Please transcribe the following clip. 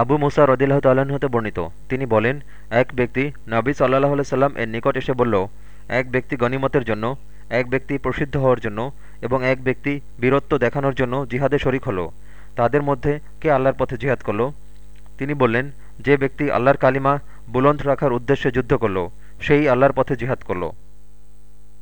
আবু মুসা রদিল্লাহ তাল্লাহ্ন হতে বর্ণিত। তিনি বলেন, এক ব্যক্তি নবী সাল্লাহ সাল্লাম এর নিকট এসে বলল, এক ব্যক্তি গনিমতের জন্য, এক ব্যক্তি প্রসিদ্ধ হওয়ার জন্য এবং এক ব্যক্তি বীরত্ব দেখানোর জন্য জিহাদে শরিক হলো। তাদের মধ্যে কে আল্লাহর পথে জিহাদ করল? তিনি বললেন, যে ব্যক্তি আল্লাহর কালিমা বুলন্দ রাখার উদ্দেশ্যে যুদ্ধ করল, সেই আল্লাহর পথে জিহাদ করল।